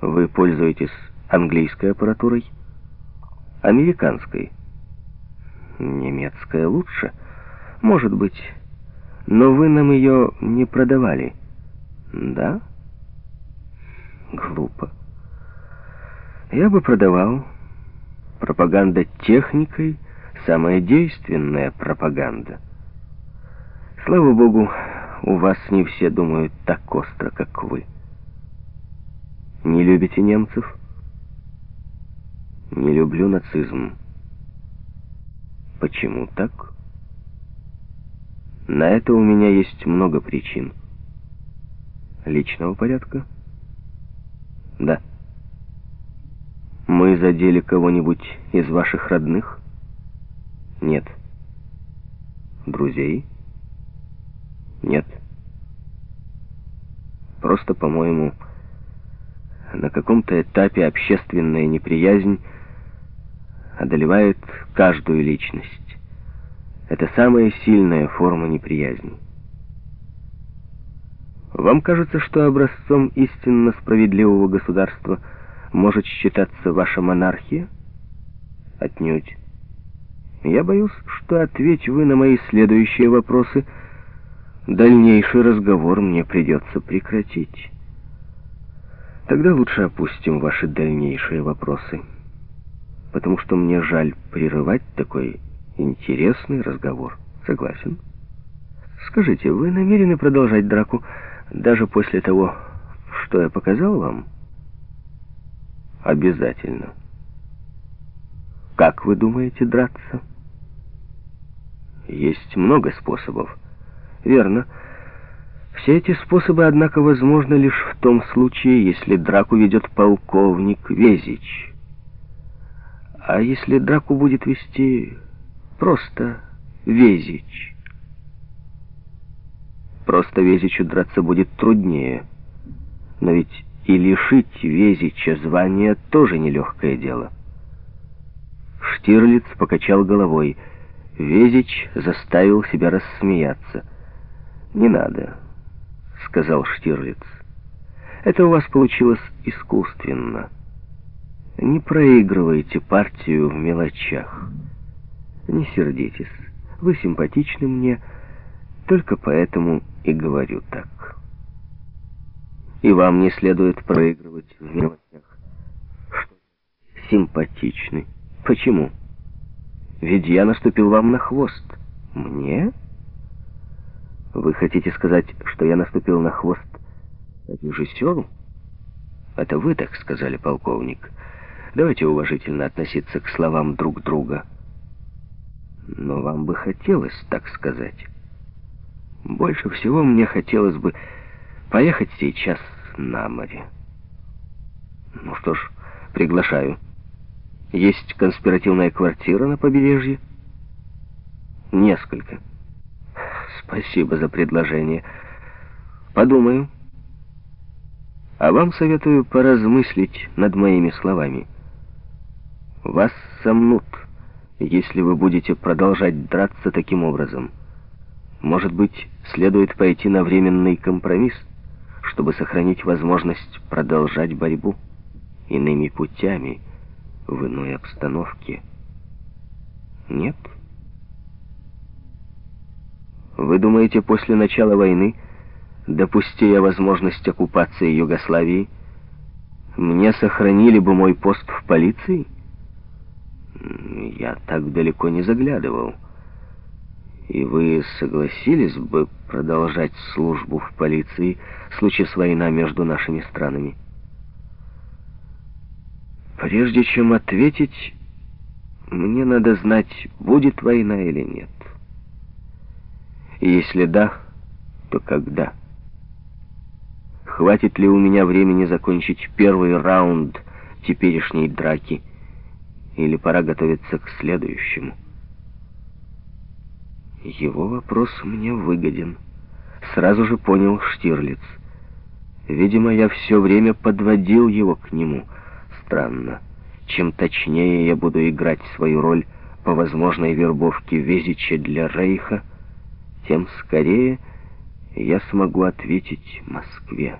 Вы пользуетесь английской аппаратурой? Американской? Немецкая лучше? Может быть. Но вы нам ее не продавали. Да? Глупо. Я бы продавал. Пропаганда техникой — самая действенная пропаганда. Слава богу, у вас не все думают так остро, как вы. Не любите немцев? Не люблю нацизм. Почему так? На это у меня есть много причин. Личного порядка? Да. Мы задели кого-нибудь из ваших родных? Нет. Друзей? Нет. Просто, по-моему, на каком-то этапе общественная неприязнь одолевает каждую личность. Это самая сильная форма неприязни. Вам кажется, что образцом истинно справедливого государства может считаться ваша монархия? Отнюдь. Я боюсь, что ответь вы на мои следующие вопросы, дальнейший разговор мне придется прекратить. Тогда лучше опустим ваши дальнейшие вопросы, потому что мне жаль прерывать такой интересный разговор. Согласен? Скажите, вы намерены продолжать драку даже после того, что я показал вам? Обязательно. Как вы думаете драться? Есть много способов. Верно. Все эти способы, однако, возможны лишь в том случае, если драку ведет полковник Везич. А если драку будет вести просто Везич? Просто Везичу драться будет труднее. Но ведь и лишить Везича звания тоже нелегкое дело. Штирлиц покачал головой. Везич заставил себя рассмеяться. «Не надо» сказал Штирлиц. Это у вас получилось искусственно. Не проигрывайте партию в мелочах. Не сердитесь. Вы симпатичны мне, только поэтому и говорю так. И вам не следует проигрывать в мелочах. Симпатичны. Почему? Ведь я наступил вам на хвост. Мне? Вы хотите сказать, что я наступил на хвост режиссеру? Это вы так сказали, полковник. Давайте уважительно относиться к словам друг друга. Но вам бы хотелось так сказать. Больше всего мне хотелось бы поехать сейчас на море. Ну что ж, приглашаю. Есть конспиративная квартира на побережье? Несколько. Спасибо за предложение. Подумаю. А вам советую поразмыслить над моими словами. Вас сомнут, если вы будете продолжать драться таким образом. Может быть, следует пойти на временный компромисс, чтобы сохранить возможность продолжать борьбу иными путями в иной обстановке. Нет? Нет. Вы думаете, после начала войны, допусти я возможность оккупации Югославии, мне сохранили бы мой пост в полиции? Я так далеко не заглядывал. И вы согласились бы продолжать службу в полиции, случись война между нашими странами? Прежде чем ответить, мне надо знать, будет война или нет. И если да, то когда? Хватит ли у меня времени закончить первый раунд теперешней драки? Или пора готовиться к следующему? Его вопрос мне выгоден. Сразу же понял Штирлиц. Видимо, я все время подводил его к нему. Странно. Чем точнее я буду играть свою роль по возможной вербовке Везича для Рейха, тем скорее я смогу ответить Москве.